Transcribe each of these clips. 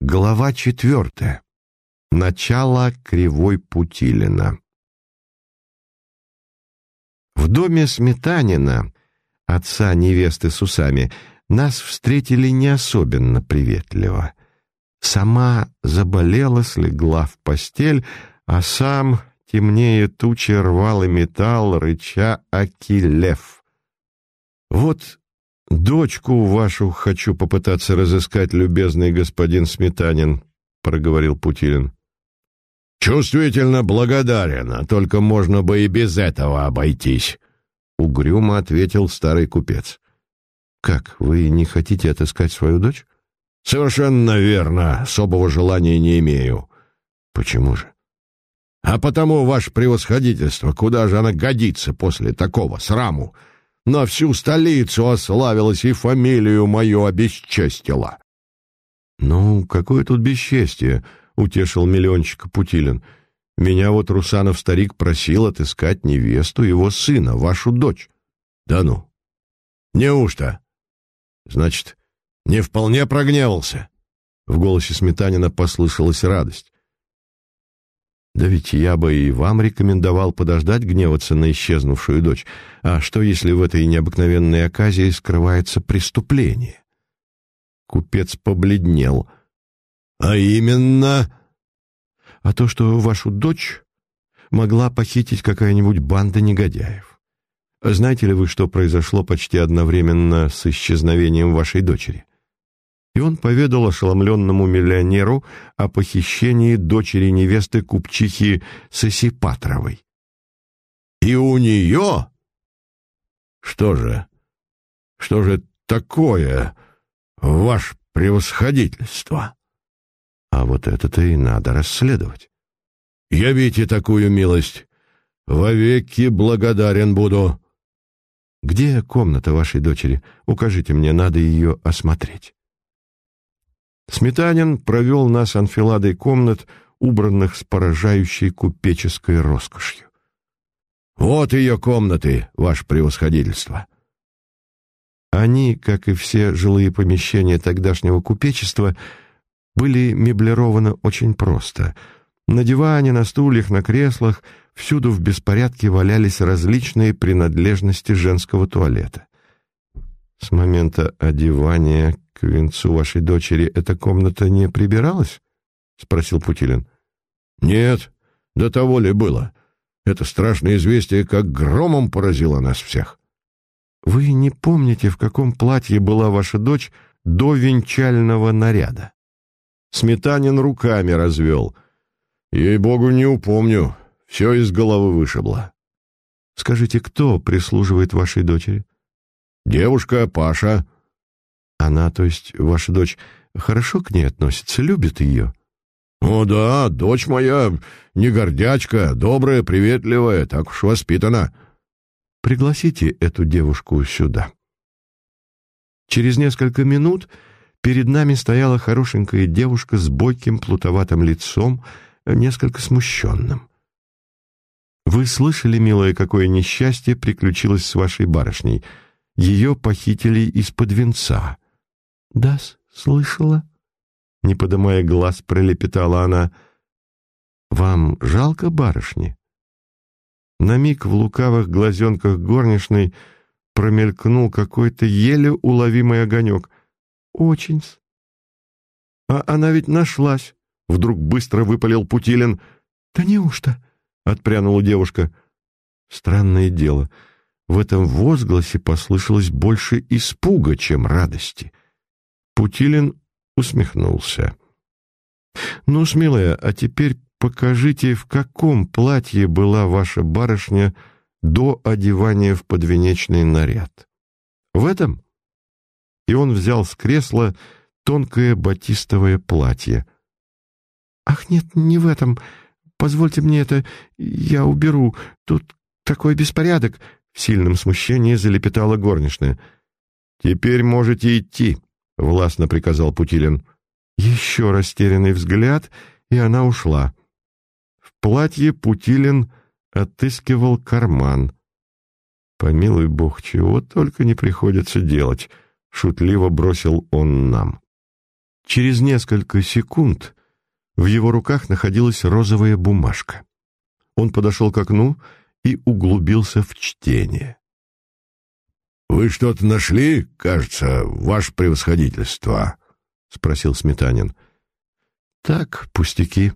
Глава четвертая. Начало кривой Путилина. В доме Сметанина, отца невесты с усами, нас встретили не особенно приветливо. Сама заболела, слегла в постель, а сам, темнее тучи, рвал и металл, рыча Акилев. Вот «Дочку вашу хочу попытаться разыскать, любезный господин Сметанин», — проговорил Путилин. «Чувствительно благодарен, а только можно бы и без этого обойтись», — угрюмо ответил старый купец. «Как, вы не хотите отыскать свою дочь?» «Совершенно верно. Особого желания не имею». «Почему же?» «А потому, ваше превосходительство, куда же она годится после такого сраму?» На всю столицу ославилась и фамилию мою обесчестила. — Ну, какое тут бесчестие, — утешил миллиончика Путилин. — Меня вот Русанов старик просил отыскать невесту его сына, вашу дочь. — Да ну? Неужто? Значит, не вполне прогневался? В голосе Сметанина послышалась радость. Да ведь я бы и вам рекомендовал подождать гневаться на исчезнувшую дочь. А что, если в этой необыкновенной оказии скрывается преступление? Купец побледнел. А именно... А то, что вашу дочь могла похитить какая-нибудь банда негодяев. Знаете ли вы, что произошло почти одновременно с исчезновением вашей дочери? И он поведал ошеломленному миллионеру о похищении дочери невесты купчихи Сосипатровой. «И у нее? Что же? Что же такое, ваше превосходительство?» «А вот это-то и надо расследовать». «Явите такую милость. Вовеки благодарен буду». «Где комната вашей дочери? Укажите мне, надо ее осмотреть». Сметанин провел нас анфиладой комнат, убранных с поражающей купеческой роскошью. «Вот ее комнаты, ваше превосходительство!» Они, как и все жилые помещения тогдашнего купечества, были меблированы очень просто. На диване, на стульях, на креслах всюду в беспорядке валялись различные принадлежности женского туалета. С момента одевания к венцу вашей дочери эта комната не прибиралась? — спросил Путилин. — Нет, до того ли было. Это страшное известие как громом поразило нас всех. — Вы не помните, в каком платье была ваша дочь до венчального наряда? Сметанин руками развел. — Ей-богу, не упомню. Все из головы вышибло. — Скажите, кто прислуживает вашей дочери? — Девушка Паша. — она, то есть ваша дочь, хорошо к ней относится, любит ее?» «О да, дочь моя не гордячка, добрая, приветливая, так уж воспитана». «Пригласите эту девушку сюда». Через несколько минут перед нами стояла хорошенькая девушка с бойким плутоватым лицом, несколько смущенным. «Вы слышали, милая, какое несчастье приключилось с вашей барышней? Ее похитили из-под венца». Да, слышала. Не поднимая глаз, пролепетала она. Вам жалко барышни? На миг в лукавых глазенках горничной промелькнул какой-то еле уловимый огонек. Очень-с. А она ведь нашлась. Вдруг быстро выпалил Путилин. Да неужто? Отпрянула девушка. Странное дело. В этом возгласе послышалось больше испуга, чем радости. Путилин усмехнулся. «Ну, смелая, а теперь покажите, в каком платье была ваша барышня до одевания в подвенечный наряд. В этом?» И он взял с кресла тонкое батистовое платье. «Ах, нет, не в этом. Позвольте мне это, я уберу. Тут такой беспорядок!» В сильном смущении залепетала горничная. «Теперь можете идти», — властно приказал Путилин. Еще растерянный взгляд, и она ушла. В платье Путилин отыскивал карман. «Помилуй бог, чего только не приходится делать», — шутливо бросил он нам. Через несколько секунд в его руках находилась розовая бумажка. Он подошел к окну и углубился в чтение. «Вы что-то нашли, кажется, ваше превосходительство?» — спросил Сметанин. «Так, пустяки.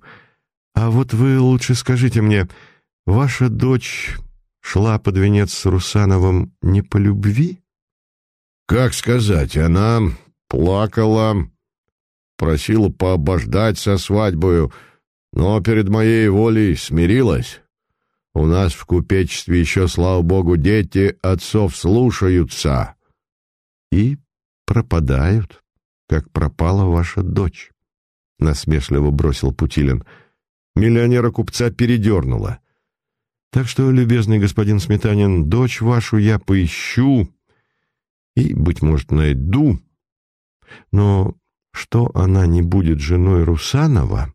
А вот вы лучше скажите мне, ваша дочь шла под венец с Русановым не по любви?» «Как сказать, она плакала, просила пообождать со свадьбою, но перед моей волей смирилась. У нас в купечестве еще, слава богу, дети отцов слушаются. И пропадают, как пропала ваша дочь, — насмешливо бросил Путилин. Миллионера-купца передернула. Так что, любезный господин Сметанин, дочь вашу я поищу и, быть может, найду, но что она не будет женой Русанова,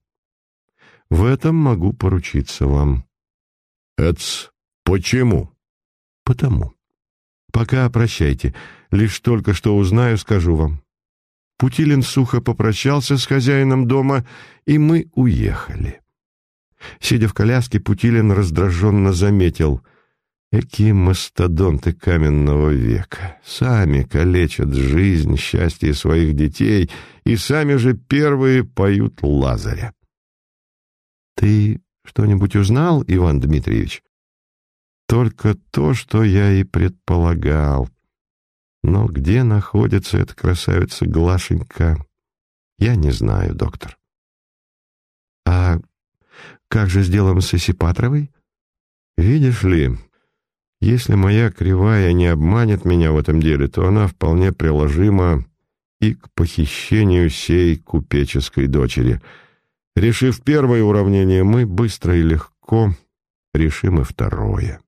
в этом могу поручиться вам. Эц, почему? Потому. Пока прощайте. Лишь только что узнаю, скажу вам. Путилин сухо попрощался с хозяином дома, и мы уехали. Сидя в коляске, Путилин раздраженно заметил. Какие мастодонты каменного века! Сами калечат жизнь, счастье своих детей, и сами же первые поют Лазаря. «Ты что-нибудь узнал, Иван Дмитриевич? Только то, что я и предполагал. Но где находится эта красавица Глашенька, я не знаю, доктор. А как же сделаем с Исипатровой? Видишь ли, если моя кривая не обманет меня в этом деле, то она вполне приложима и к похищению сей купеческой дочери — Решив первое уравнение, мы быстро и легко решим и второе.